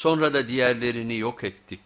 Sonra da diğerlerini yok ettik.